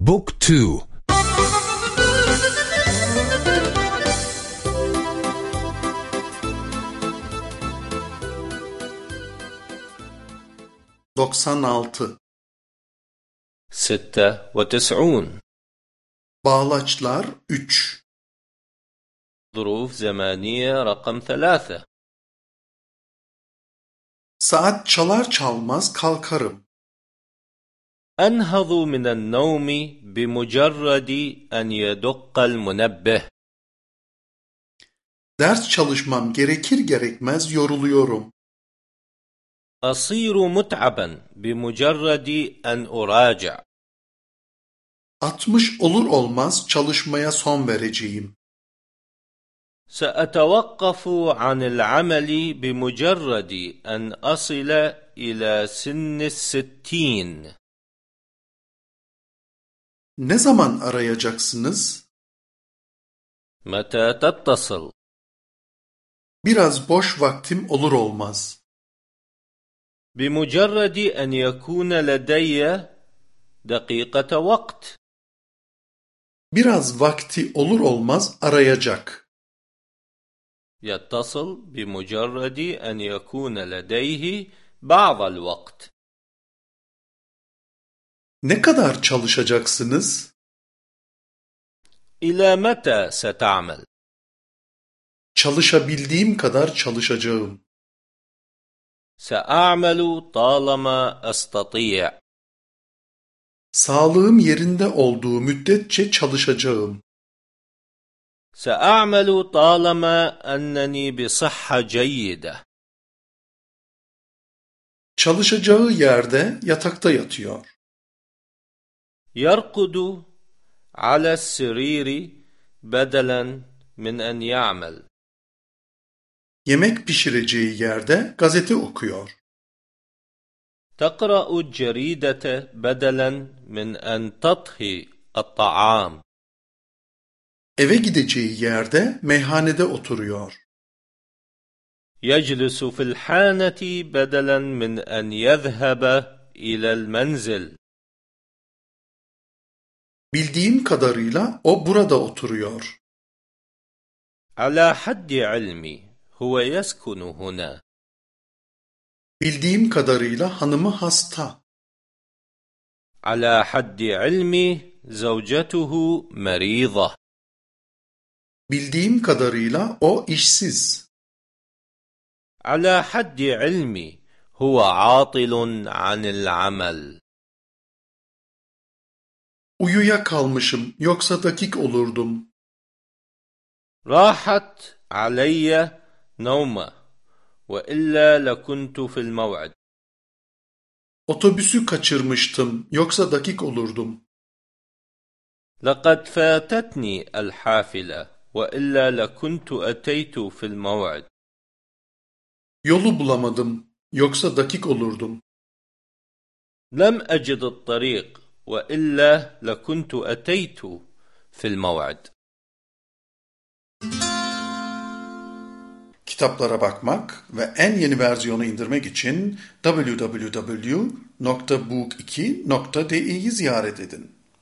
بوك تو doksan altı ستة وتسعون Bağlaçlar 3 ظروف زمانية رقم ثلاثة Saat çalar çalmaz kalkarım. أنهض من النوم بمجرد أن يدق المنبه Ders çalışmam gerekir gerekmez yoruluyorum. أصير متعبا بمجرد أن أراجع 60 olur olmaz çalışmaya son vereceğim. سأتوقف عن العمل بمجرد أن أصل إلى سن الستين Ne zaman arayacaksınız? متى تتصل؟ Biraz boş vaktim olur olmaz. بمجرد أن يكون لدي دقيقة وقت Biraz vakti olur olmaz arayacak. يتصل بمجرد أن يكون لديه بعض الوقت Ne kadar çalışacaksınız? إلى متى ستعمل؟ Çalışabildiğim kadar çalışacağım. سأعمل طالما أستطيع Sağlığım yerinde olduğu müddetçe çalışacağım. سأعمل طالما أنني بصحة جيدة Çalışacağı yerde yatakta yatıyor. يرقد على السرير بدلا من أن يعمل Yemek pişireceği yerde gazete okuyor. تقرأ الجريدة بدلا من أن تطهي الطعام Eve gideceği yerde meyhanede oturuyor. يجلس في الحانة بدلا من أن يذهب إلى المنزل Bildiğim kadarıyla o burada oturuyor. على حد علمي هو يسكن هنا Bildiğim kadarıyla hanımı hasta. على حد علمي زوجته مريضة Bildiğim kadarıyla o işsiz. على حد علمي هو عاطل عن العمل Uyuya kalmışım yoksa dakik olurdum. راحت علي نومة وإلا لكنت في الموعد Otobüsü kaçırmıştım yoksa dakik olurdum. لقد فاتتني الحافلة وإلا لكنت أتيت في الموعد Yolu bulamadım yoksa dakik olurdum. لم أجد الطريق وإلا لكنت أتيت في الموعد Kitaplara bakmak ve en yeni versiyonu indirmek için www.book2.de'yi ziyaret edin.